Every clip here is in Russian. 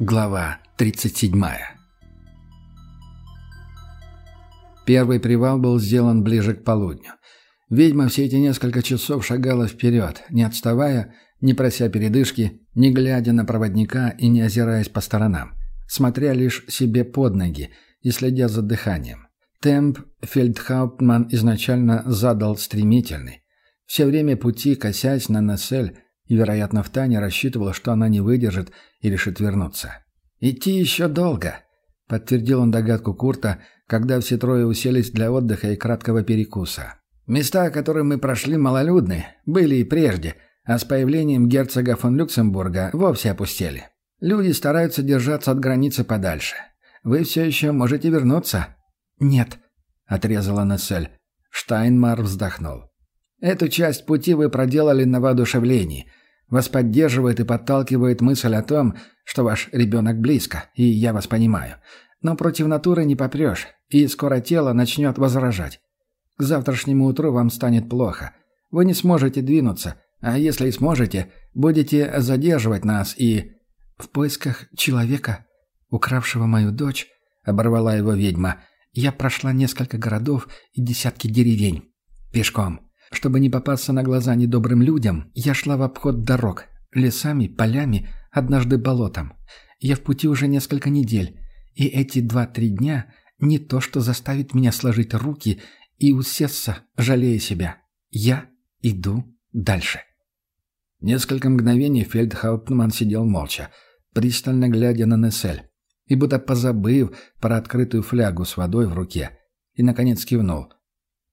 Глава 37 Первый привал был сделан ближе к полудню. Ведьма все эти несколько часов шагала вперед, не отставая, не прося передышки, не глядя на проводника и не озираясь по сторонам, смотря лишь себе под ноги и следя за дыханием. Темп Фельдхауптман изначально задал стремительный. Все время пути, косясь на Нессель, и, вероятно, в Тане рассчитывал, что она не выдержит и решит вернуться. «Идти еще долго», — подтвердил он догадку Курта, когда все трое уселись для отдыха и краткого перекуса. «Места, которые мы прошли, малолюдны, были и прежде, а с появлением герцога фон Люксембурга вовсе опустели. Люди стараются держаться от границы подальше. Вы все еще можете вернуться?» «Нет», — отрезала Нессель. Штайнмар вздохнул. «Эту часть пути вы проделали на воодушевлении. Вас поддерживает и подталкивает мысль о том, что ваш ребенок близко, и я вас понимаю. Но против натуры не попрешь, и скоро тело начнет возражать. К завтрашнему утру вам станет плохо. Вы не сможете двинуться, а если и сможете, будете задерживать нас и... В поисках человека, укравшего мою дочь, оборвала его ведьма, я прошла несколько городов и десятки деревень. Пешком. Чтобы не попасться на глаза недобрым людям, я шла в обход дорог, лесами, полями, однажды болотом. Я в пути уже несколько недель, и эти два-три дня не то, что заставит меня сложить руки и усесться, жалея себя. Я иду дальше. Несколько мгновений Фельдхауптман сидел молча, пристально глядя на Нессель, и будто позабыв про открытую флягу с водой в руке, и, наконец, кивнул.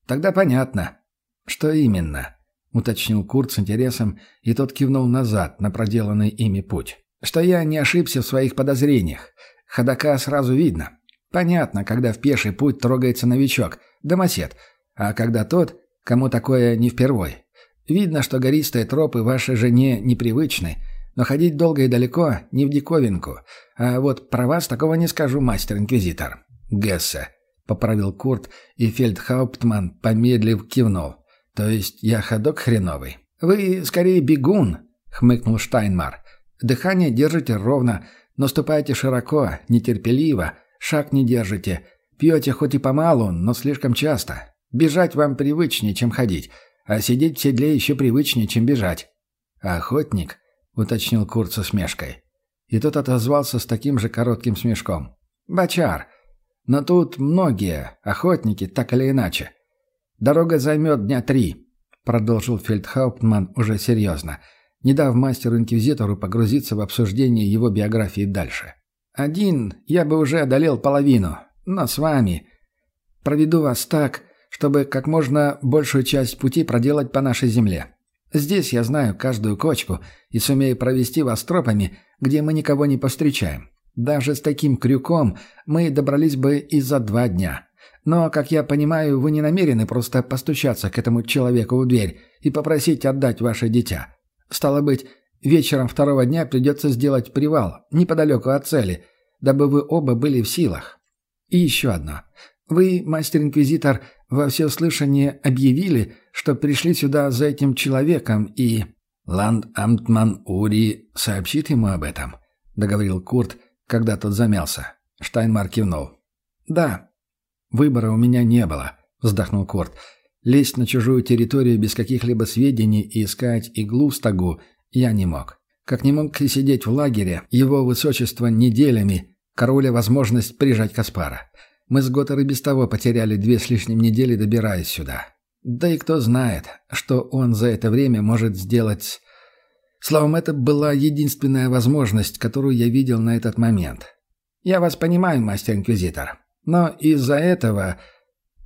«Тогда понятно. «Что именно?» — уточнил Курт с интересом, и тот кивнул назад на проделанный ими путь. «Что я не ошибся в своих подозрениях. Ходока сразу видно. Понятно, когда в пеший путь трогается новичок, домосед, а когда тот, кому такое не впервой. Видно, что гористые тропы вашей жене непривычны, но ходить долго и далеко не в диковинку. А вот про вас такого не скажу, мастер-инквизитор». «Гессе», — поправил Курт, и фельдхауптман, помедлив, кивнул. «То есть я ходок хреновый?» «Вы скорее бегун», — хмыкнул Штайнмар. «Дыхание держите ровно, но ступайте широко, нетерпеливо, шаг не держите. Пьете хоть и помалу, но слишком часто. Бежать вам привычнее, чем ходить, а сидеть в седле еще привычнее, чем бежать». «Охотник», — уточнил Курт со смешкой. И тот отозвался с таким же коротким смешком. «Бачар. Но тут многие, охотники, так или иначе. «Дорога займет дня три», — продолжил фельдхауптман уже серьезно, не дав мастеру-инквизитору погрузиться в обсуждение его биографии дальше. «Один я бы уже одолел половину, но с вами. Проведу вас так, чтобы как можно большую часть пути проделать по нашей земле. Здесь я знаю каждую кочку и сумею провести вас тропами, где мы никого не повстречаем. Даже с таким крюком мы добрались бы и за два дня. Но, как я понимаю, вы не намерены просто постучаться к этому человеку в дверь и попросить отдать ваше дитя. Стало быть, вечером второго дня придется сделать привал, неподалеку от цели, дабы вы оба были в силах. И еще одно. Вы, мастер-инквизитор, во всеуслышание объявили, что пришли сюда за этим человеком и... «Ланд-Амтман Ури сообщит ему об этом», — договорил Курт, когда тот замялся. Штайнмар кивнул. «Да, «Выбора у меня не было», — вздохнул Корт. «Лезть на чужую территорию без каких-либо сведений и искать иглу в стогу я не мог. Как не мог и сидеть в лагере, его высочество неделями, короля возможность прижать Каспара. Мы с Готтер и без того потеряли две с лишним недели, добираясь сюда. Да и кто знает, что он за это время может сделать... Словом, это была единственная возможность, которую я видел на этот момент. Я вас понимаю, мастер-инквизитор. Но из-за этого,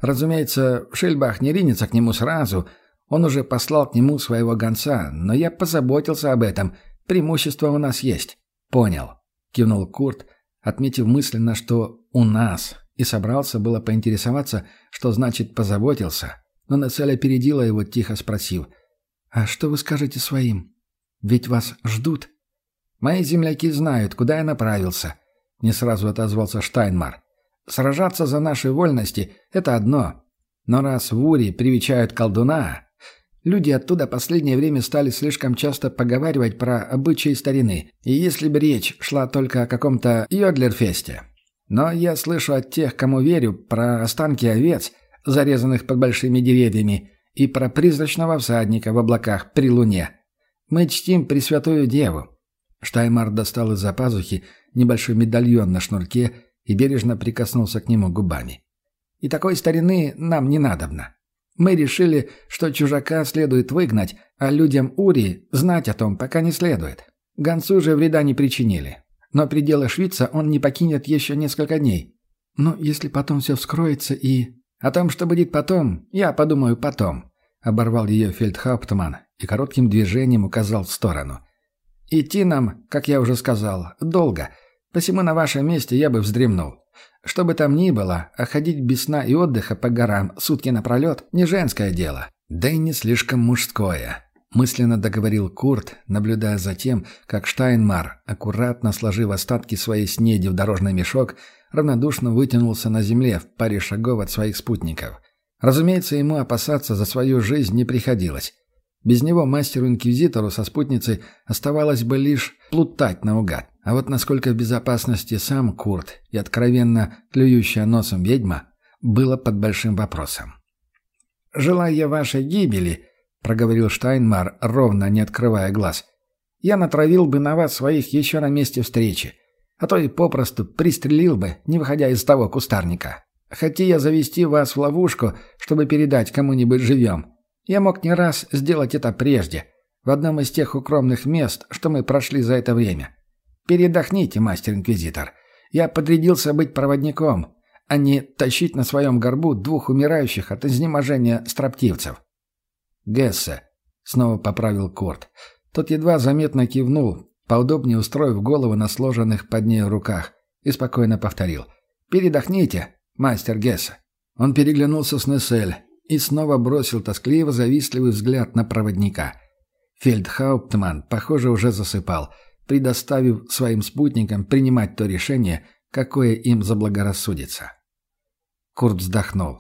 разумеется, Шельбах не ринется к нему сразу. Он уже послал к нему своего гонца, но я позаботился об этом. Преимущество у нас есть. Понял, кивнул Курт, отметив мысленно, что у нас, и собрался было поинтересоваться, что значит позаботился. Но Нацель опередила его, тихо спросив, «А что вы скажете своим? Ведь вас ждут?» «Мои земляки знают, куда я направился», — не сразу отозвался Штайнмар. Сражаться за наши вольности – это одно. Но раз в Ури привечают колдуна, Люди оттуда последнее время стали слишком часто поговаривать про обычаи старины, и если бы речь шла только о каком-то Йодлерфесте. Но я слышу от тех, кому верю, про останки овец, зарезанных под большими деревьями, и про призрачного всадника в облаках при луне. Мы чтим Пресвятую Деву». Штаймар достал из-за пазухи небольшой медальон на шнурке и бережно прикоснулся к нему губами. «И такой старины нам не надобно. Мы решили, что чужака следует выгнать, а людям Ури знать о том пока не следует. Гонцу же вреда не причинили. Но пределы Швейца он не покинет еще несколько дней. Но если потом все вскроется и... О том, что будет потом, я подумаю потом», — оборвал ее фельдхауптман и коротким движением указал в сторону. «Идти нам, как я уже сказал, долго, посему на вашем месте я бы вздремнул. Что бы там ни было, а ходить без сна и отдыха по горам сутки напролет – не женское дело. Да и не слишком мужское. Мысленно договорил Курт, наблюдая за тем, как Штайнмар, аккуратно сложив остатки своей снеди в дорожный мешок, равнодушно вытянулся на земле в паре шагов от своих спутников. Разумеется, ему опасаться за свою жизнь не приходилось. Без него мастеру-инквизитору со спутницей оставалось бы лишь плутать наугад. А вот насколько в безопасности сам Курт и откровенно клюющая носом ведьма было под большим вопросом. «Желая вашей гибели», — проговорил Штайнмар, ровно не открывая глаз, — «я натравил бы на вас своих еще на месте встречи, а то и попросту пристрелил бы, не выходя из того кустарника. Хотя я завести вас в ловушку, чтобы передать кому-нибудь живем. Я мог не раз сделать это прежде, в одном из тех укромных мест, что мы прошли за это время. Передохните, мастер-инквизитор. Я подрядился быть проводником, а не тащить на своем горбу двух умирающих от изнеможения строптивцев. Гессе, снова поправил Корт. Тот едва заметно кивнул, поудобнее устроив голову на сложенных под ней руках, и спокойно повторил. «Передохните, мастер Гессе». Он переглянулся с Нессель, и снова бросил тоскливо-завистливый взгляд на проводника. Фельдхауптман, похоже, уже засыпал, предоставив своим спутникам принимать то решение, какое им заблагорассудится. Курт вздохнул.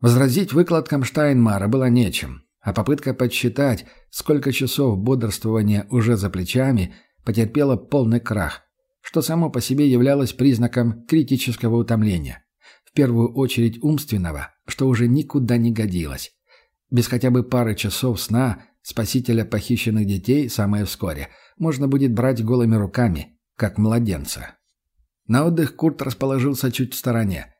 Возразить выкладкам Штайнмара было нечем, а попытка подсчитать, сколько часов бодрствования уже за плечами, потерпела полный крах, что само по себе являлось признаком критического утомления первую очередь умственного, что уже никуда не годилось. Без хотя бы пары часов сна спасителя похищенных детей самое вскоре можно будет брать голыми руками, как младенца. На отдых Курт расположился чуть в стороне,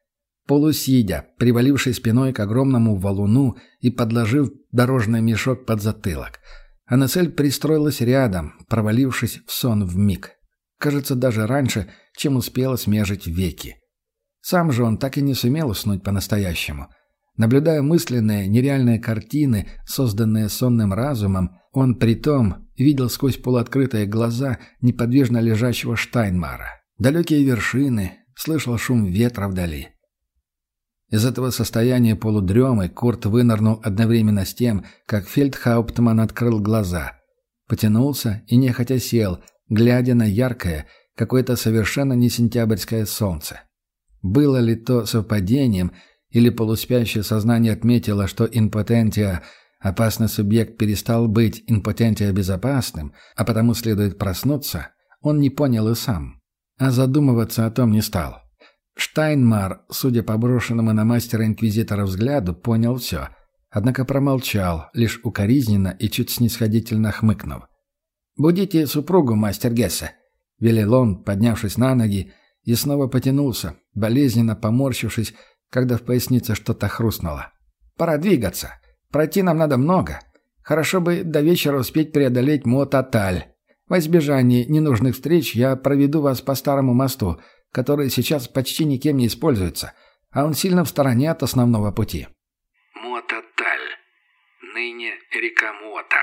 полусидя, привалившись спиной к огромному валуну и подложив дорожный мешок под затылок. Анасель пристроилась рядом, провалившись в сон в миг. Кажется, даже раньше, чем успела смежить веки. Сам же он так и не сумел уснуть по-настоящему. Наблюдая мысленные, нереальные картины, созданные сонным разумом, он притом видел сквозь полуоткрытые глаза неподвижно лежащего Штайнмара. Далекие вершины, слышал шум ветра вдали. Из этого состояния полудремы Курт вынырнул одновременно с тем, как Фельдхауптман открыл глаза. Потянулся и нехотя сел, глядя на яркое, какое-то совершенно не сентябрьское солнце. Было ли то совпадением, или полуспящее сознание отметило, что импотентия – опасный субъект перестал быть импотентия безопасным, а потому следует проснуться, он не понял и сам. А задумываться о том не стал. Штайнмар, судя по брошенному на мастера-инквизитора взгляду, понял все, однако промолчал, лишь укоризненно и чуть снисходительно хмыкнув. «Будите супругу, мастер Гессе», — велел он, поднявшись на ноги, и снова потянулся, болезненно поморщившись, когда в пояснице что-то хрустнуло. «Пора двигаться. Пройти нам надо много. Хорошо бы до вечера успеть преодолеть Мотаталь. Во избежание ненужных встреч я проведу вас по старому мосту, который сейчас почти никем не используется, а он сильно в стороне от основного пути». Мотаталь. Ныне река Мота.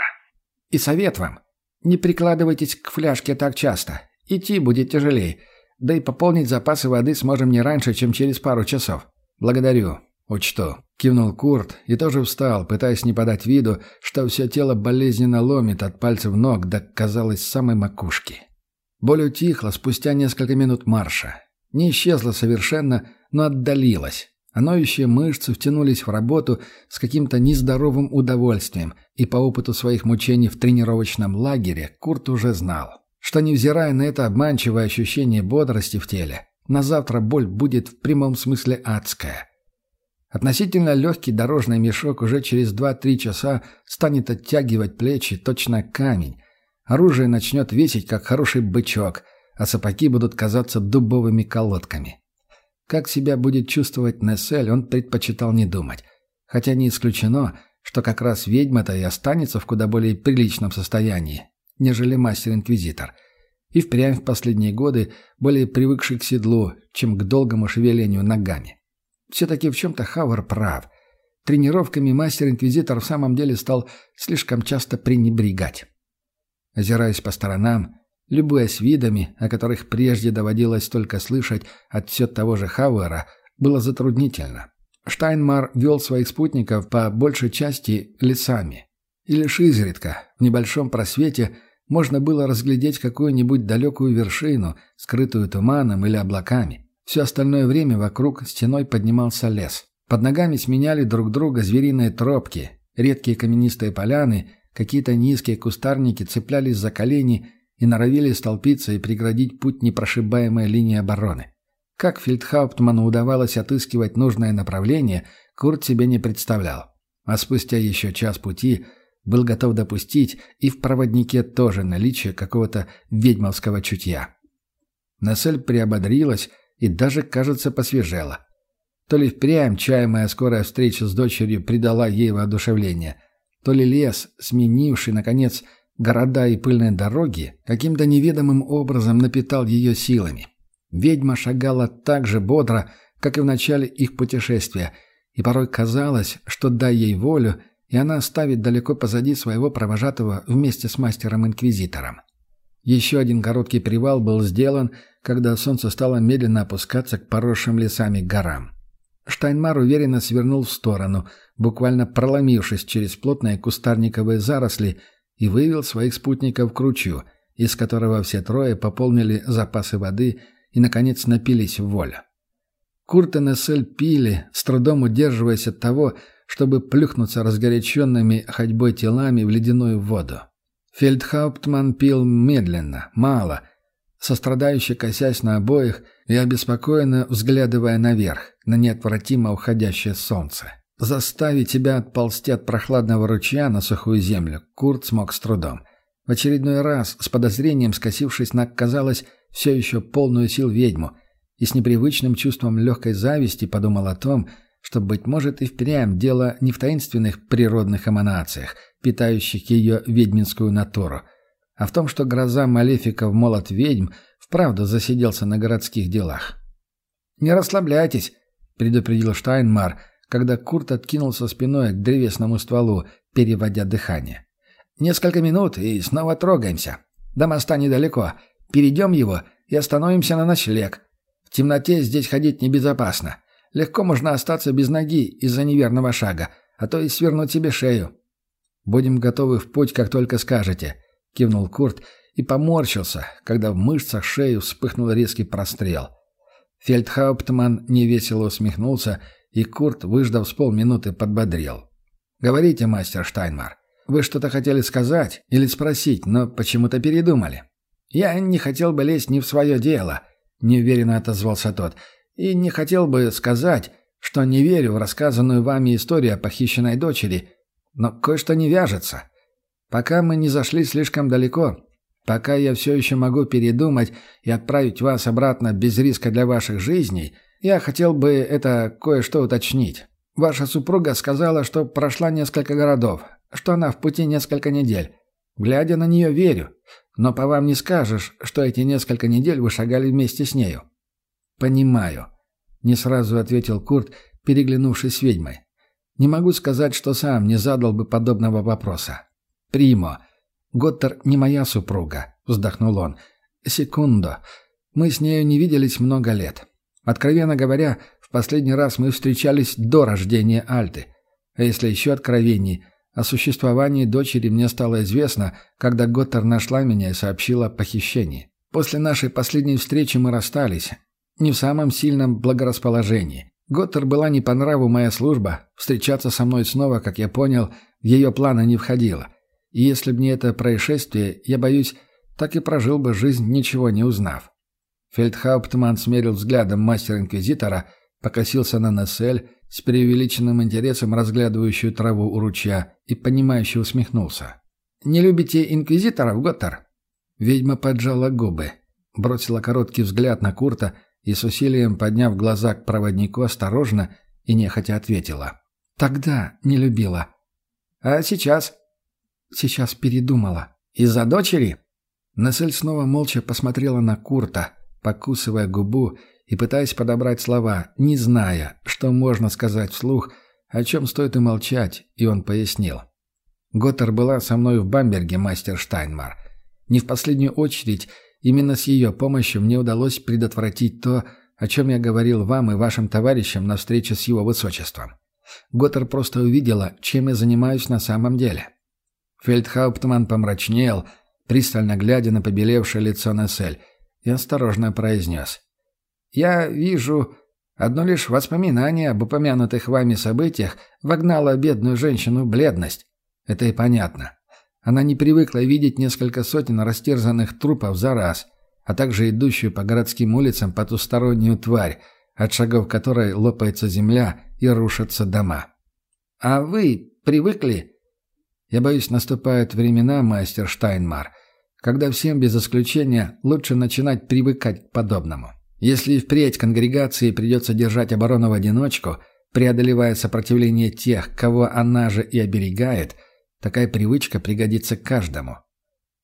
«И совет вам. Не прикладывайтесь к фляжке так часто. Идти будет тяжелее». Да и пополнить запасы воды сможем не раньше, чем через пару часов. Благодарю. Учту. Кивнул Курт и тоже встал, пытаясь не подать виду, что все тело болезненно ломит от пальцев ног до, казалось, самой макушки. Боль утихла спустя несколько минут марша. Не исчезла совершенно, но отдалилась. а ноющие мышцы втянулись в работу с каким-то нездоровым удовольствием, и по опыту своих мучений в тренировочном лагере Курт уже знал, что, невзирая на это обманчивое ощущение бодрости в теле, на завтра боль будет в прямом смысле адская. Относительно легкий дорожный мешок уже через 2-3 часа станет оттягивать плечи точно камень, оружие начнет весить, как хороший бычок, а сапоги будут казаться дубовыми колодками. Как себя будет чувствовать Нессель, он предпочитал не думать. Хотя не исключено, что как раз ведьма-то и останется в куда более приличном состоянии, нежели мастер-инквизитор. И впрямь в последние годы более привыкший к седлу, чем к долгому шевелению ногами. Все-таки в чем-то Хавар прав. Тренировками мастер-инквизитор в самом деле стал слишком часто пренебрегать. Озираясь по сторонам, любуясь видами, о которых прежде доводилось только слышать от все того же Хауэра, было затруднительно. Штайнмар вел своих спутников по большей части лесами. И лишь изредка, в небольшом просвете, можно было разглядеть какую-нибудь далекую вершину, скрытую туманом или облаками. Все остальное время вокруг стеной поднимался лес. Под ногами сменяли друг друга звериные тропки, редкие каменистые поляны, какие-то низкие кустарники цеплялись за колени и норовили столпиться и преградить путь непрошибаемой линии обороны. Как фельдхауптману удавалось отыскивать нужное направление, Курт себе не представлял. А спустя еще час пути был готов допустить и в проводнике тоже наличие какого-то ведьмовского чутья. Насель приободрилась и даже, кажется, посвежела. То ли впрямь чаемая скорая встреча с дочерью придала ей воодушевление, то ли лес, сменивший, наконец, Города и пыльные дороги каким-то неведомым образом напитал ее силами. Ведьма шагала так же бодро, как и в начале их путешествия, и порой казалось, что дай ей волю, и она оставит далеко позади своего провожатого вместе с мастером-инквизитором. Еще один короткий привал был сделан, когда солнце стало медленно опускаться к поросшим лесами горам. Штайнмар уверенно свернул в сторону, буквально проломившись через плотные кустарниковые заросли и вывел своих спутников к ручью, из которого все трое пополнили запасы воды и, наконец, напились в волю. Курт и Нессель пили, с трудом удерживаясь от того, чтобы плюхнуться разгоряченными ходьбой телами в ледяную воду. Фельдхауптман пил медленно, мало, сострадающе косясь на обоих и обеспокоенно взглядывая наверх, на неотвратимо уходящее солнце. Заставить тебя отползти от прохладного ручья на сухую землю Курт смог с трудом. В очередной раз, с подозрением скосившись на, казалось, все еще полную сил ведьму, и с непривычным чувством легкой зависти подумал о том, что, быть может, и впрямь дело не в таинственных природных эманациях, питающих ее ведьминскую натуру, а в том, что гроза малефиков молот ведьм вправду засиделся на городских делах. «Не расслабляйтесь», — предупредил Штайнмар, — когда Курт откинулся спиной к древесному стволу, переводя дыхание. «Несколько минут и снова трогаемся. До моста недалеко. Перейдем его и остановимся на ночлег. В темноте здесь ходить небезопасно. Легко можно остаться без ноги из-за неверного шага, а то и свернуть себе шею». «Будем готовы в путь, как только скажете», — кивнул Курт и поморщился, когда в мышцах шеи вспыхнул резкий прострел. Фельдхауптман невесело усмехнулся и Курт, выждав с полминуты, подбодрил. «Говорите, мастер Штайнмар, вы что-то хотели сказать или спросить, но почему-то передумали?» «Я не хотел бы лезть не в свое дело», — неуверенно отозвался тот, «и не хотел бы сказать, что не верю в рассказанную вами историю о похищенной дочери, но кое-что не вяжется. Пока мы не зашли слишком далеко, пока я все еще могу передумать и отправить вас обратно без риска для ваших жизней, я хотел бы это кое-что уточнить. Ваша супруга сказала, что прошла несколько городов, что она в пути несколько недель. Глядя на нее, верю. Но по вам не скажешь, что эти несколько недель вы шагали вместе с нею». «Понимаю», — не сразу ответил Курт, переглянувшись с ведьмой. «Не могу сказать, что сам не задал бы подобного вопроса». «Примо. Готтер не моя супруга», — вздохнул он. «Секунду. Мы с нею не виделись много лет. Откровенно говоря, в последний раз мы встречались до рождения Альты. А если еще откровений, о существовании дочери мне стало известно, когда Готтер нашла меня и сообщила о похищении. После нашей последней встречи мы расстались. Не в самом сильном благорасположении. Готтер была не по нраву моя служба, встречаться со мной снова, как я понял, в ее планы не входило. И если б не это происшествие, я боюсь, так и прожил бы жизнь, ничего не узнав. Фельдхауптман смерил взглядом мастер-инквизитора, покосился на Нессель, с преувеличенным интересом разглядывающую траву у ручья, и понимающе усмехнулся. «Не любите инквизиторов, Готтер?» Ведьма поджала губы, бросила короткий взгляд на Курта и с усилием, подняв глаза к проводнику, осторожно и нехотя ответила. «Тогда не любила. А сейчас?» «Сейчас передумала. Из-за дочери?» Насель снова молча посмотрела на Курта, покусывая губу и пытаясь подобрать слова, не зная, что можно сказать вслух, о чем стоит и молчать, и он пояснил. «Готтер была со мной в Бамберге, мастер Штайнмар. Не в последнюю очередь, именно с ее помощью мне удалось предотвратить то, о чем я говорил вам и вашим товарищам на встрече с его высочеством. Готтер просто увидела, чем я занимаюсь на самом деле». Фельдхауптман помрачнел, пристально глядя на побелевшее лицо Нессель, и осторожно произнес. «Я вижу, одно лишь воспоминание об упомянутых вами событиях вогнало бедную женщину в бледность. Это и понятно. Она не привыкла видеть несколько сотен растерзанных трупов за раз, а также идущую по городским улицам потустороннюю тварь, от шагов которой лопается земля и рушатся дома. А вы привыкли? Я боюсь, наступают времена, мастер Штайнмар, когда всем без исключения лучше начинать привыкать к подобному. Если впредь конгрегации придется держать оборону в одиночку, преодолевая сопротивление тех, кого она же и оберегает, такая привычка пригодится каждому.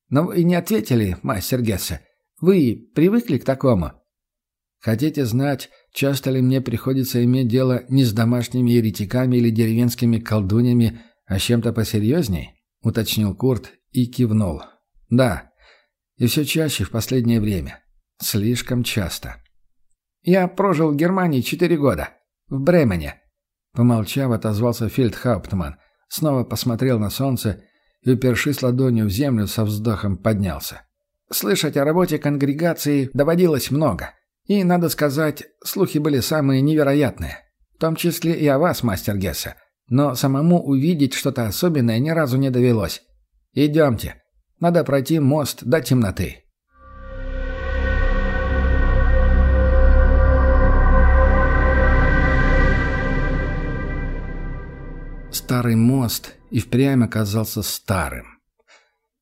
Но вы не ответили, мастер Гессе. Вы привыкли к такому? Хотите знать, часто ли мне приходится иметь дело не с домашними еретиками или деревенскими колдуньями, а чем-то посерьезней? Уточнил Курт и кивнул. Да, и все чаще в последнее время. Слишком часто. «Я прожил в Германии четыре года. В Бремене». Помолчав, отозвался Фельдхауптман. Снова посмотрел на солнце и, упершись ладонью в землю, со вздохом поднялся. «Слышать о работе конгрегации доводилось много. И, надо сказать, слухи были самые невероятные. В том числе и о вас, мастер Гессе. Но самому увидеть что-то особенное ни разу не довелось. Идемте. Надо пройти мост до темноты. Старый мост и впрямь оказался старым.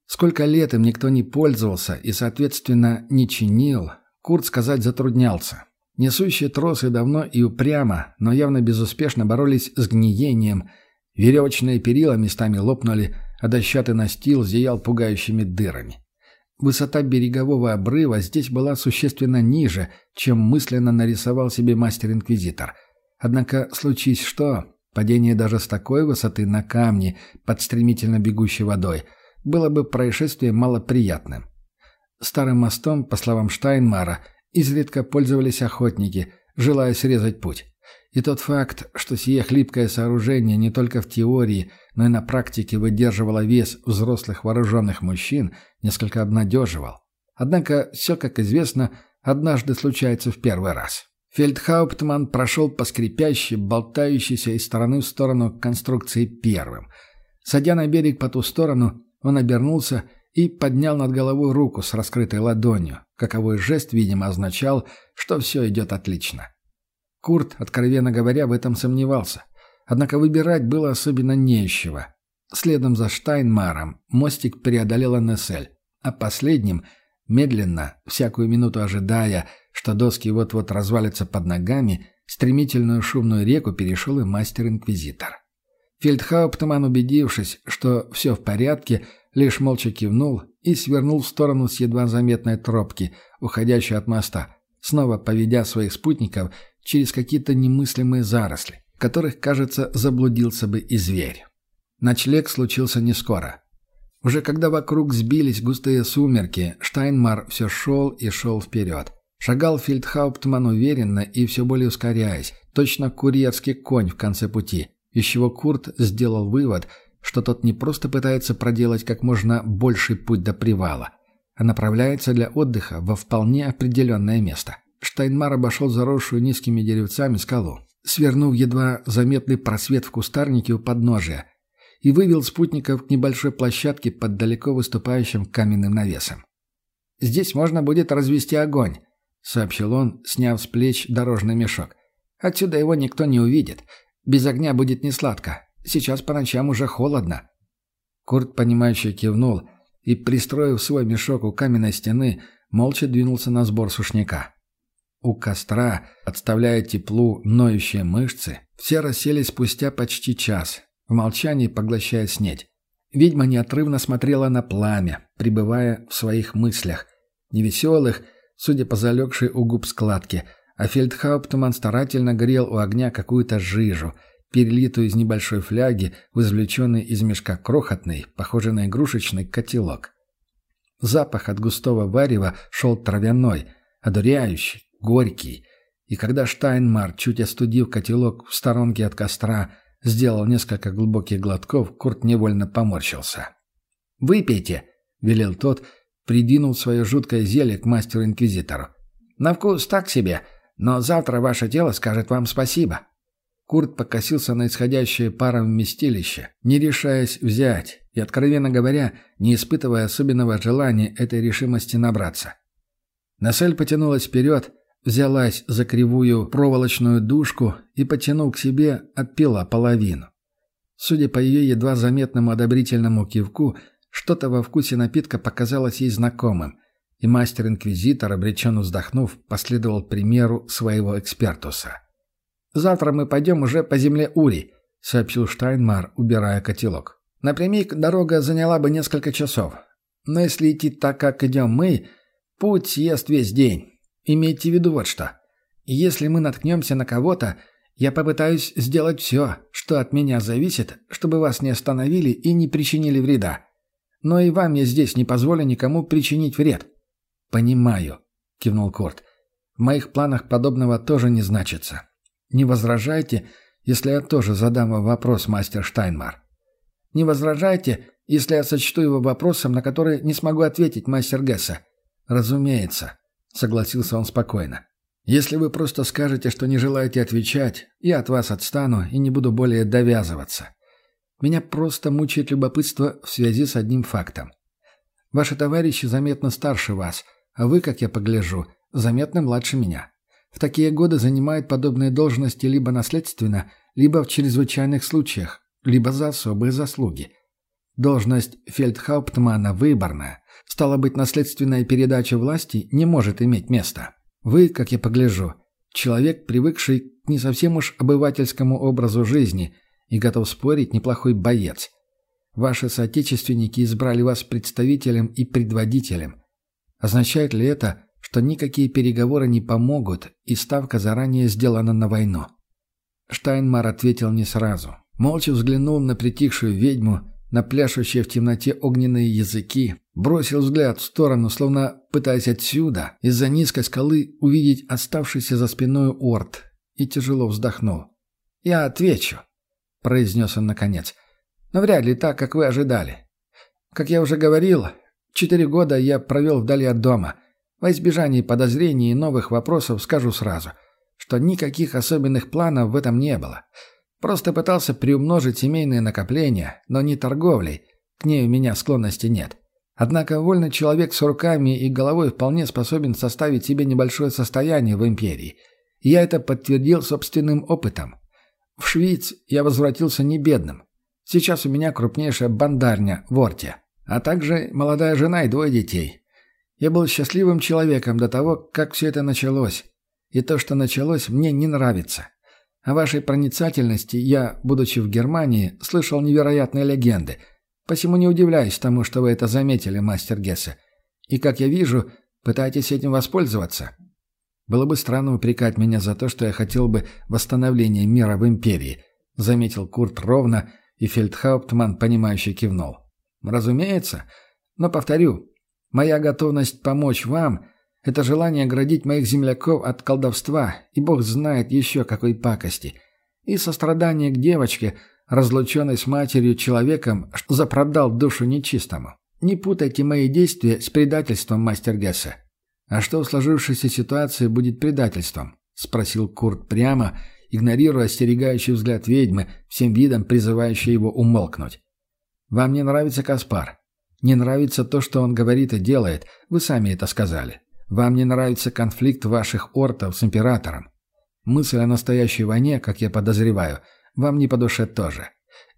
Сколько лет им никто не пользовался и, соответственно, не чинил, Курт сказать затруднялся. Несущие тросы давно и упрямо, но явно безуспешно боролись с гниением. Веревочные перила местами лопнули, а дощатый настил зиял пугающими дырами. Высота берегового обрыва здесь была существенно ниже, чем мысленно нарисовал себе мастер-инквизитор. Однако, случись что, падение даже с такой высоты на камни под стремительно бегущей водой было бы происшествием малоприятным. Старым мостом, по словам Штайнмара, изредка пользовались охотники, желая срезать путь. И тот факт, что сие хлипкое сооружение не только в теории, но и на практике выдерживало вес взрослых вооруженных мужчин, несколько обнадеживал. Однако все, как известно, однажды случается в первый раз. Фельдхауптман прошел по скрипящей, болтающейся из стороны в сторону конструкции первым. Садя на берег по ту сторону, он обернулся и поднял над головой руку с раскрытой ладонью, каковой жест, видимо, означал, что все идет отлично. Курт, откровенно говоря, в этом сомневался. Однако выбирать было особенно нечего. Следом за Штайнмаром мостик преодолела Нессель, а последним, медленно, всякую минуту ожидая, что доски вот-вот развалятся под ногами, стремительную шумную реку перешел и мастер-инквизитор. Фельдхауптман, убедившись, что все в порядке, лишь молча кивнул и свернул в сторону с едва заметной тропки, уходящей от моста, снова поведя своих спутников через какие-то немыслимые заросли, в которых, кажется, заблудился бы и зверь. Ночлег случился не скоро. Уже когда вокруг сбились густые сумерки, Штайнмар все шел и шел вперед. Шагал фельдхауптман уверенно и все более ускоряясь, точно курьерский конь в конце пути, из чего Курт сделал вывод, что тот не просто пытается проделать как можно больший путь до привала, а направляется для отдыха во вполне определенное место – Штайнмар обошел заросшую низкими деревцами скалу. свернув едва заметный просвет в кустарнике у подножия, и вывел спутников к небольшой площадке под далеко выступающим каменным навесом. «Здесь можно будет развести огонь», — сообщил он, сняв с плеч дорожный мешок. «Отсюда его никто не увидит. Без огня будет несладко. Сейчас по ночам уже холодно». Курт, понимающе кивнул и, пристроив свой мешок у каменной стены, молча двинулся на сбор сушняка. У костра, отставляя теплу ноющие мышцы, все расселись спустя почти час, в молчании поглощая снедь. Ведьма неотрывно смотрела на пламя, пребывая в своих мыслях, невеселых, судя по залегшей у губ складке, а фельдхауптман старательно грел у огня какую-то жижу, перелитую из небольшой фляги в из мешка крохотный, похожий на игрушечный котелок. Запах от густого варева шел травяной, одуряющий, горький, и когда Штайнмар, чуть остудив котелок в сторонке от костра, сделал несколько глубоких глотков, Курт невольно поморщился. «Выпейте!» — велел тот, придвинул свое жуткое зелье к мастеру-инквизитору. «На вкус так себе, но завтра ваше тело скажет вам спасибо». Курт покосился на исходящее паром вместилище, не решаясь взять и, откровенно говоря, не испытывая особенного желания этой решимости набраться. Насель потянулась вперед, взялась за кривую проволочную дужку и, потянув к себе, отпила половину. Судя по ее едва заметному одобрительному кивку, что-то во вкусе напитка показалось ей знакомым, и мастер-инквизитор, обреченно вздохнув, последовал примеру своего экспертуса. «Завтра мы пойдем уже по земле Ури», — сообщил Штайнмар, убирая котелок. «Напрямик дорога заняла бы несколько часов. Но если идти так, как идем мы, путь съест весь день. Имейте в виду вот что. Если мы наткнемся на кого-то, я попытаюсь сделать все, что от меня зависит, чтобы вас не остановили и не причинили вреда. Но и вам я здесь не позволю никому причинить вред». «Понимаю», — кивнул Корт. «В моих планах подобного тоже не значится. Не возражайте, если я тоже задам вам вопрос, мастер Штайнмар. Не возражайте, если я сочту его вопросом, на который не смогу ответить, мастер Гесса. Разумеется согласился он спокойно. «Если вы просто скажете, что не желаете отвечать, я от вас отстану и не буду более довязываться. Меня просто мучает любопытство в связи с одним фактом. Ваши товарищи заметно старше вас, а вы, как я погляжу, заметно младше меня. В такие годы занимают подобные должности либо наследственно, либо в чрезвычайных случаях, либо за особые заслуги. Должность фельдхауптмана выборная, Стало быть, наследственная передача власти не может иметь места. Вы, как я погляжу, человек, привыкший к не совсем уж обывательскому образу жизни и готов спорить неплохой боец. Ваши соотечественники избрали вас представителем и предводителем. Означает ли это, что никакие переговоры не помогут и ставка заранее сделана на войну? Штайнмар ответил не сразу. Молча взглянул на притихшую ведьму на пляшущие в темноте огненные языки, бросил взгляд в сторону, словно пытаясь отсюда, из-за низкой скалы, увидеть оставшийся за спиной орд, и тяжело вздохнул. «Я отвечу», — произнес он наконец, — «но вряд ли так, как вы ожидали. Как я уже говорил, четыре года я провел вдали от дома. Во избежании подозрений и новых вопросов скажу сразу, что никаких особенных планов в этом не было». Просто пытался приумножить семейные накопления, но не торговлей. К ней у меня склонности нет. Однако вольный человек с руками и головой вполне способен составить себе небольшое состояние в империи. Я это подтвердил собственным опытом. В Швейц я возвратился не бедным. Сейчас у меня крупнейшая бандарня в Орте, а также молодая жена и двое детей. Я был счастливым человеком до того, как все это началось. И то, что началось, мне не нравится. О вашей проницательности я, будучи в Германии, слышал невероятные легенды. Посему не удивляюсь тому, что вы это заметили, мастер Гессе. И, как я вижу, пытаетесь этим воспользоваться. Было бы странно упрекать меня за то, что я хотел бы восстановления мира в империи, заметил Курт ровно, и фельдхауптман, понимающе кивнул. Разумеется, но повторю, моя готовность помочь вам – это желание оградить моих земляков от колдовства и бог знает еще какой пакости. И сострадание к девочке, разлученной с матерью человеком, что запродал душу нечистому. Не путайте мои действия с предательством, мастер Гессе. «А что в сложившейся ситуации будет предательством?» — спросил Курт прямо игнорируя остерегающий взгляд ведьмы, всем видом призывающий его умолкнуть. «Вам не нравится Каспар? Не нравится то, что он говорит и делает, вы сами это сказали. Вам не нравится конфликт ваших ортов с императором. Мысль о настоящей войне, как я подозреваю, вам не по душе тоже.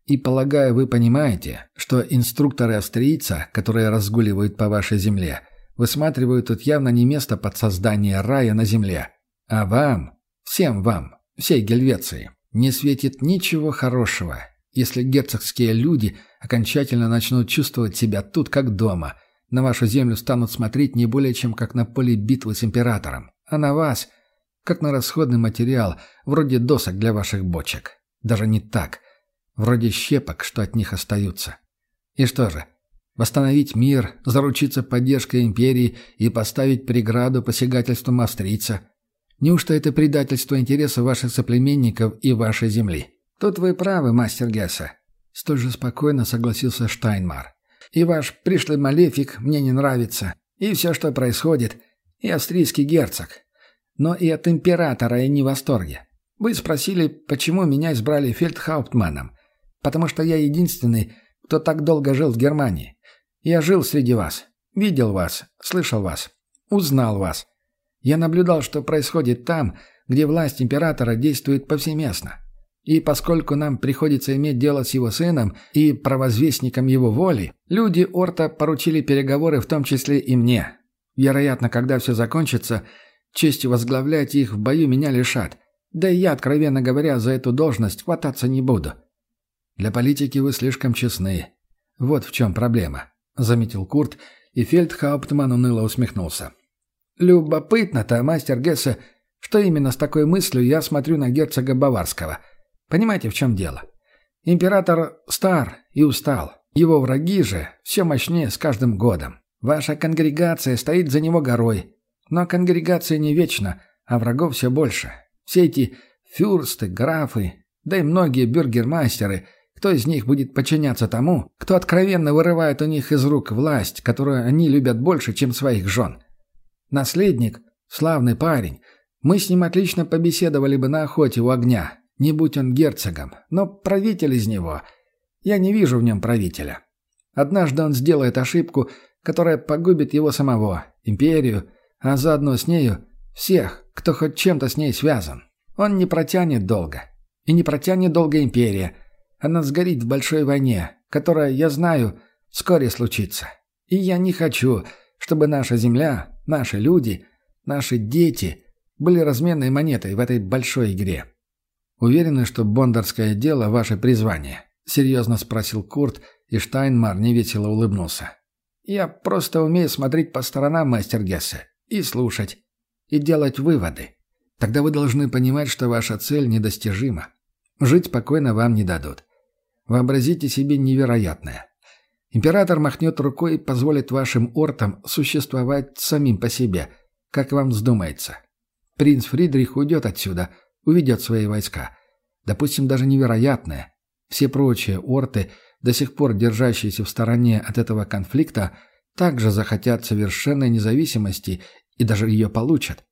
И, полагаю, вы понимаете, что инструкторы австрийца, которые разгуливают по вашей земле, высматривают тут явно не место под создание рая на земле. А вам, всем вам, всей Гельвеции, не светит ничего хорошего, если герцогские люди окончательно начнут чувствовать себя тут как дома, на вашу землю станут смотреть не более чем как на поле битвы с императором, а на вас – как на расходный материал, вроде досок для ваших бочек. Даже не так – Вроде щепок, что от них остаются. И что же, восстановить мир, заручиться поддержкой империи и поставить преграду посягательствам австрийца? Неужто это предательство интересов ваших соплеменников и вашей земли? Тут вы правы, мастер Гесса. Столь же спокойно согласился Штайнмар. И ваш пришлый малефик мне не нравится. И все, что происходит. И австрийский герцог. Но и от императора я не в восторге. Вы спросили, почему меня избрали фельдхауптманом. Потому что я единственный, кто так долго жил в Германии. Я жил среди вас, видел вас, слышал вас, узнал вас. Я наблюдал, что происходит там, где власть императора действует повсеместно. И поскольку нам приходится иметь дело с его сыном и провозвестником его воли, люди Орта поручили переговоры в том числе и мне. Вероятно, когда все закончится, чести возглавлять их в бою меня лишат. Да и я, откровенно говоря, за эту должность хвататься не буду. Для политики вы слишком честны. Вот в чем проблема», — заметил Курт, и Фельдхауптман уныло усмехнулся. «Любопытно-то, мастер Гессе, что именно с такой мыслью я смотрю на герцога Баварского. Понимаете, в чем дело? Император стар и устал. Его враги же все мощнее с каждым годом. Ваша конгрегация стоит за него горой. Но конгрегация не вечна, а врагов все больше. Все эти фюрсты, графы, да и многие бюргермастеры — кто из них будет подчиняться тому, кто откровенно вырывает у них из рук власть, которую они любят больше, чем своих жен? Наследник – славный парень. Мы с ним отлично побеседовали бы на охоте у огня, не будь он герцогом. Но правитель из него... Я не вижу в нем правителя. Однажды он сделает ошибку, которая погубит его самого, империю, а заодно с нею всех, кто хоть чем-то с ней связан. Он не протянет долго. И не протянет долго империя – она сгорит в большой войне, которая, я знаю, вскоре случится. И я не хочу, чтобы наша земля, наши люди, наши дети были разменной монетой в этой большой игре. Уверены, что бондарское дело – ваше призвание?» – серьезно спросил Курт, и Штайнмар невесело улыбнулся. «Я просто умею смотреть по сторонам, мастер Гессе, и слушать, и делать выводы. Тогда вы должны понимать, что ваша цель недостижима. Жить спокойно вам не дадут. Вообразите себе невероятное. Император махнет рукой и позволит вашим ортам существовать самим по себе, как вам вздумается. Принц Фридрих уйдет отсюда, уведет свои войска. Допустим, даже невероятное. Все прочие орты, до сих пор держащиеся в стороне от этого конфликта, также захотят совершенной независимости и даже ее получат.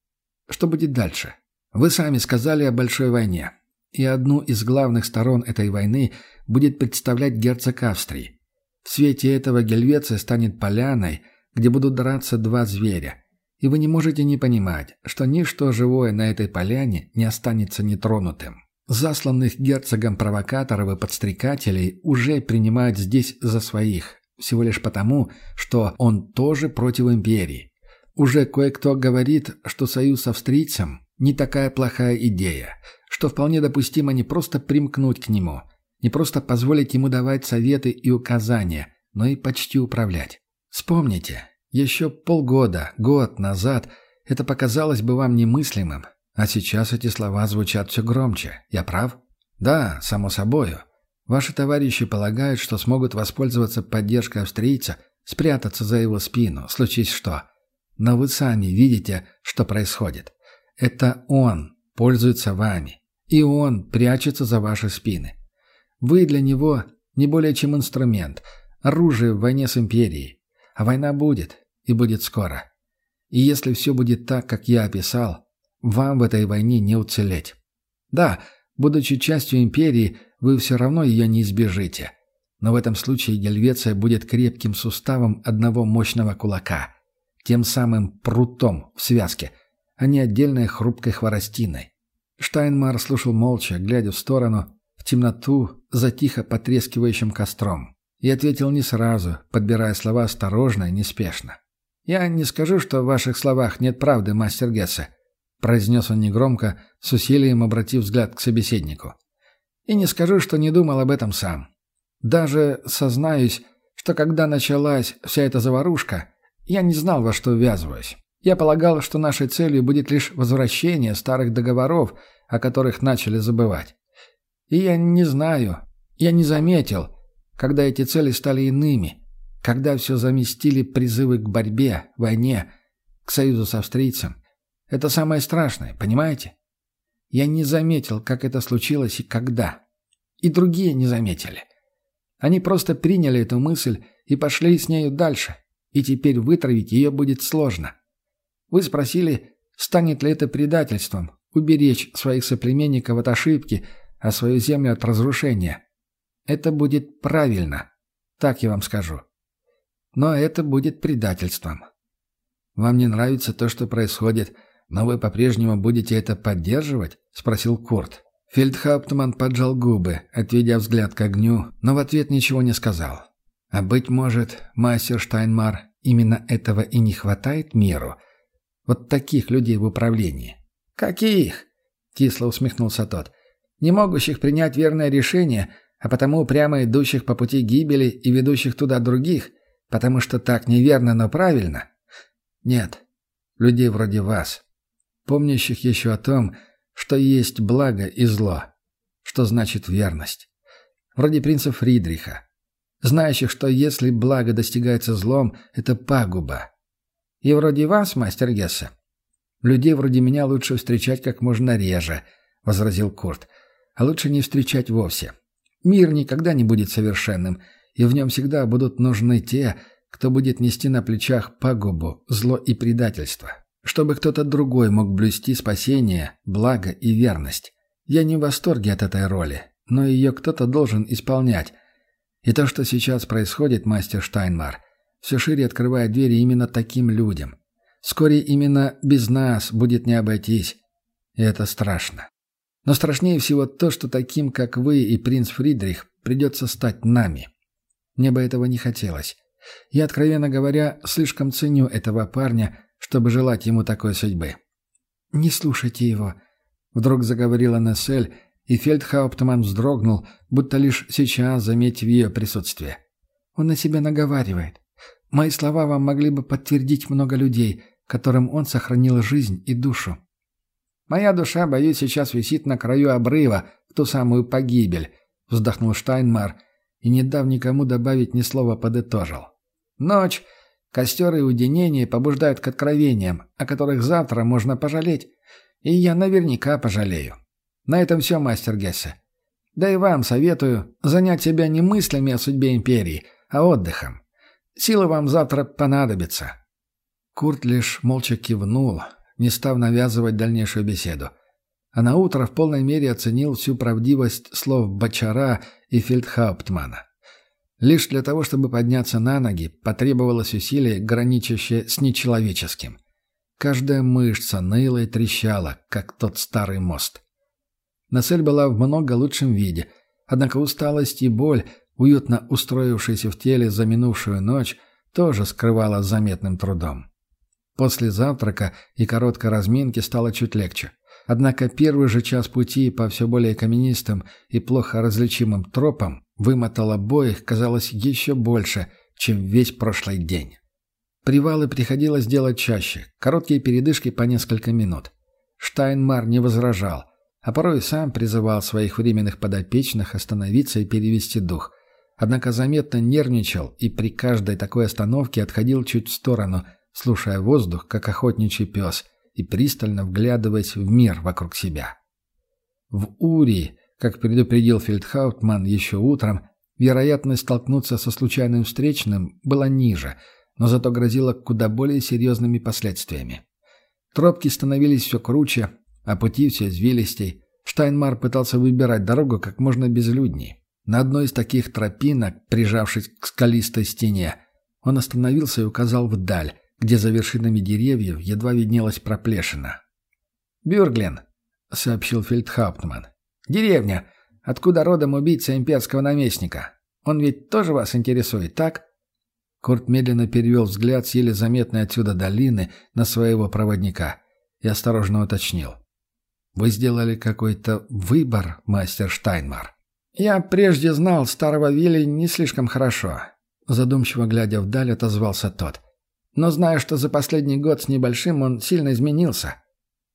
Что будет дальше? Вы сами сказали о большой войне. И одну из главных сторон этой войны будет представлять герцог Австрии. В свете этого Гельвеция станет поляной, где будут драться два зверя. И вы не можете не понимать, что ничто живое на этой поляне не останется нетронутым. Засланных герцогом провокаторов и подстрекателей уже принимают здесь за своих, всего лишь потому, что он тоже против империи. Уже кое-кто говорит, что союз с австрийцем не такая плохая идея, что вполне допустимо не просто примкнуть к нему – не просто позволить ему давать советы и указания, но и почти управлять. Вспомните, еще полгода, год назад это показалось бы вам немыслимым, а сейчас эти слова звучат все громче. Я прав? Да, само собою. Ваши товарищи полагают, что смогут воспользоваться поддержкой австрийца, спрятаться за его спину, случись что. Но вы сами видите, что происходит. Это он пользуется вами, и он прячется за ваши спины. Вы для него не более чем инструмент, оружие в войне с империей. А война будет, и будет скоро. И если все будет так, как я описал, вам в этой войне не уцелеть. Да, будучи частью империи, вы все равно ее не избежите. Но в этом случае Гельвеция будет крепким суставом одного мощного кулака, тем самым прутом в связке, а не отдельной хрупкой хворостиной. Штайнмар слушал молча, глядя в сторону, в темноту, за тихо потрескивающим костром. И ответил не сразу, подбирая слова осторожно и неспешно. «Я не скажу, что в ваших словах нет правды, мастер Гессе», произнес он негромко, с усилием обратив взгляд к собеседнику. «И не скажу, что не думал об этом сам. Даже сознаюсь, что когда началась вся эта заварушка, я не знал, во что ввязываюсь. Я полагал, что нашей целью будет лишь возвращение старых договоров, о которых начали забывать. И я не знаю, я не заметил, когда эти цели стали иными, когда все заместили призывы к борьбе, войне, к союзу с австрийцем. Это самое страшное, понимаете? Я не заметил, как это случилось и когда. И другие не заметили. Они просто приняли эту мысль и пошли с нею дальше, и теперь вытравить ее будет сложно. Вы спросили, станет ли это предательством, уберечь своих соплеменников от ошибки, а свою землю от разрушения. Это будет правильно, так я вам скажу. Но это будет предательством. Вам не нравится то, что происходит, но вы по-прежнему будете это поддерживать? Спросил Курт. Фельдхауптман поджал губы, отведя взгляд к огню, но в ответ ничего не сказал. А быть может, мастер Штайнмар, именно этого и не хватает миру. Вот таких людей в управлении. «Каких?» — кисло усмехнулся тот. «Не могущих принять верное решение, а потому прямо идущих по пути гибели и ведущих туда других, потому что так неверно, но правильно? Нет, людей вроде вас, помнящих еще о том, что есть благо и зло, что значит верность. Вроде принца Фридриха, знающих, что если благо достигается злом, это пагуба. И вроде вас, мастер Гессе. Людей вроде меня лучше встречать как можно реже, — возразил Курт. А лучше не встречать вовсе. Мир никогда не будет совершенным, и в нем всегда будут нужны те, кто будет нести на плечах пагубу, зло и предательство чтобы кто-то другой мог блюсти спасение, благо и верность. Я не в восторге от этой роли, но ее кто-то должен исполнять. И то, что сейчас происходит, мастер Штайнмар, все шире открывает двери именно таким людям. Вскоре именно без нас будет не обойтись. И это страшно. Но страшнее всего то, что таким, как вы и принц Фридрих, придется стать нами. Мне бы этого не хотелось. Я, откровенно говоря, слишком ценю этого парня, чтобы желать ему такой судьбы. «Не слушайте его», — вдруг заговорила Нессель, и Фельдхауптман вздрогнул, будто лишь сейчас заметив ее присутствие. «Он на себя наговаривает. Мои слова вам могли бы подтвердить много людей, которым он сохранил жизнь и душу». «Моя душа, боюсь, сейчас висит на краю обрыва, в ту самую погибель», — вздохнул Штайнмар и, не дав никому добавить ни слова, подытожил. «Ночь Костер и уединение побуждают к откровениям, о которых завтра можно пожалеть. И я наверняка пожалею. На этом все, мастер Гессе. Да и вам советую занять себя не мыслями о судьбе империи, а отдыхом. Силы вам завтра понадобятся». Курт лишь молча кивнул, не став навязывать дальнейшую беседу. А на утро в полной мере оценил всю правдивость слов Бачара и Фельдхауптмана. Лишь для того, чтобы подняться на ноги, потребовалось усилие, граничащее с нечеловеческим. Каждая мышца ныла и трещала, как тот старый мост. Насель была в много лучшем виде, однако усталость и боль, уютно устроившиеся в теле за минувшую ночь, тоже скрывала заметным трудом. После завтрака и короткой разминки стало чуть легче. Однако первый же час пути по все более каменистым и плохо различимым тропам вымотал обоих, казалось, еще больше, чем весь прошлый день. Привалы приходилось делать чаще, короткие передышки по несколько минут. Штайнмар не возражал, а порой сам призывал своих временных подопечных остановиться и перевести дух. Однако заметно нервничал и при каждой такой остановке отходил чуть в сторону, слушая воздух, как охотничий пес – и пристально вглядываясь в мир вокруг себя. В Ури, как предупредил Фельдхаутман еще утром, вероятность столкнуться со случайным встречным была ниже, но зато грозила куда более серьезными последствиями. Тропки становились все круче, а пути все извилистей. Штайнмар пытался выбирать дорогу как можно безлюдней. На одной из таких тропинок, прижавшись к скалистой стене, он остановился и указал вдаль, где за вершинами деревьев едва виднелась проплешина. «Бюрглен», — сообщил фельдхауптман. «Деревня, откуда родом убийца имперского наместника. Он ведь тоже вас интересует, так?» Курт медленно перевел взгляд с еле заметной отсюда долины на своего проводника и осторожно уточнил. «Вы сделали какой-то выбор, мастер Штайнмар?» «Я прежде знал старого Вилли не слишком хорошо», — задумчиво глядя вдаль, отозвался тот. «Но знаю, что за последний год с небольшим он сильно изменился.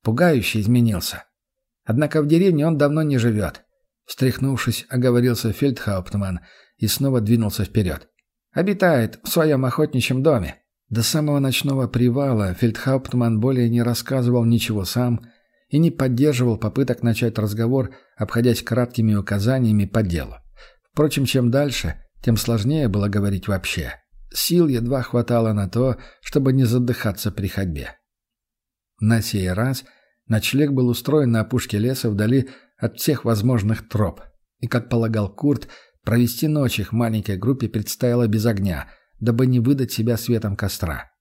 Пугающе изменился. Однако в деревне он давно не живет». Встряхнувшись, оговорился фельдхауптман и снова двинулся вперед. Обитает в своем охотничьем доме. До самого ночного привала фельдхауптман более не рассказывал ничего сам и не поддерживал попыток начать разговор, обходясь краткими указаниями по делу. Впрочем, чем дальше, тем сложнее было говорить вообще. Сил едва хватало на то, чтобы не задыхаться при ходьбе. На сей раз ночлег был устроен на опушке леса вдали от всех возможных троп. И, как полагал Курт, Провести ночь их маленькой группе предстояло без огня, дабы не выдать себя светом костра.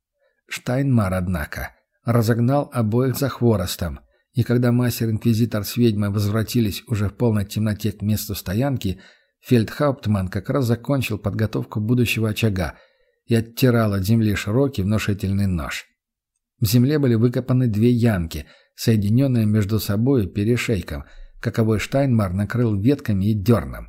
Штайнмар, однако, разогнал обоих за хворостом, и когда мастер-инквизитор с ведьмой возвратились уже в полной темноте к месту стоянки, фельдхауптман как раз закончил подготовку будущего очага и оттирал от земли широкий внушительный нож. В земле были выкопаны две ямки, соединенные между собой перешейком, каковой Штайнмар накрыл ветками и дерном.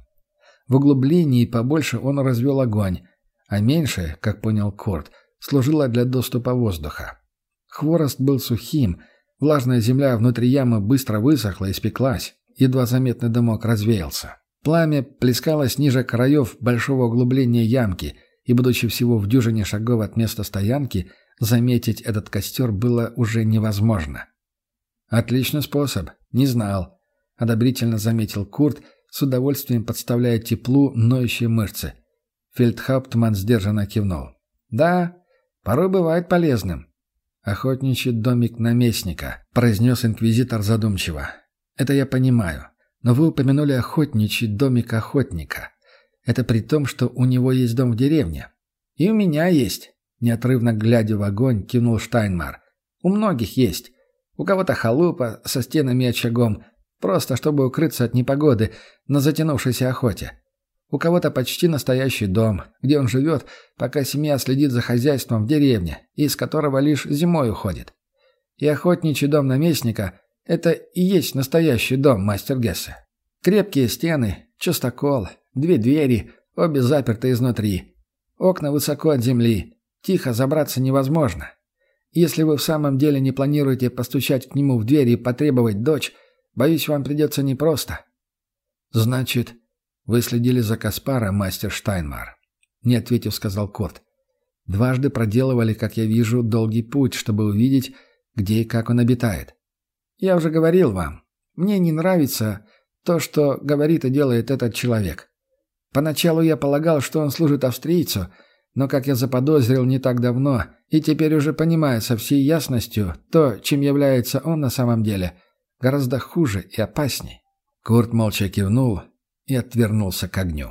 В углублении побольше он развел огонь, а меньше, как понял Корт, служило для доступа воздуха. Хворост был сухим, влажная земля внутри ямы быстро высохла и спеклась, едва заметный дымок развеялся. Пламя плескалось ниже краев большого углубления ямки, и, будучи всего в дюжине шагов от места стоянки, заметить этот костер было уже невозможно. «Отличный способ. Не знал», — одобрительно заметил Курт, с удовольствием подставляя теплу ноющие мышцы. Фельдхауптман сдержанно кивнул. «Да, порой бывает полезным». «Охотничий домик наместника», — произнес инквизитор задумчиво. «Это я понимаю. Но вы упомянули охотничий домик охотника. Это при том, что у него есть дом в деревне. И у меня есть», — неотрывно глядя в огонь, кивнул Штайнмар. «У многих есть. У кого-то халупа со стенами и очагом, Просто чтобы укрыться от непогоды на затянувшейся охоте. У кого-то почти настоящий дом, где он живет, пока семья следит за хозяйством в деревне, из которого лишь зимой уходит. И охотничий дом наместника – это и есть настоящий дом мастер Гессе. Крепкие стены, частокол, две двери, обе заперты изнутри. Окна высоко от земли. Тихо забраться невозможно. Если вы в самом деле не планируете постучать к нему в дверь и потребовать дочь, Боюсь, вам придется непросто». «Значит, вы следили за Каспара, мастер Штайнмар?» Не ответив, сказал Корт. «Дважды проделывали, как я вижу, долгий путь, чтобы увидеть, где и как он обитает. Я уже говорил вам, мне не нравится то, что говорит и делает этот человек. Поначалу я полагал, что он служит австрийцу, но, как я заподозрил не так давно, и теперь уже понимаю со всей ясностью то, чем является он на самом деле, Гораздо хуже и опасней. Курт молча кивнул и отвернулся к огню.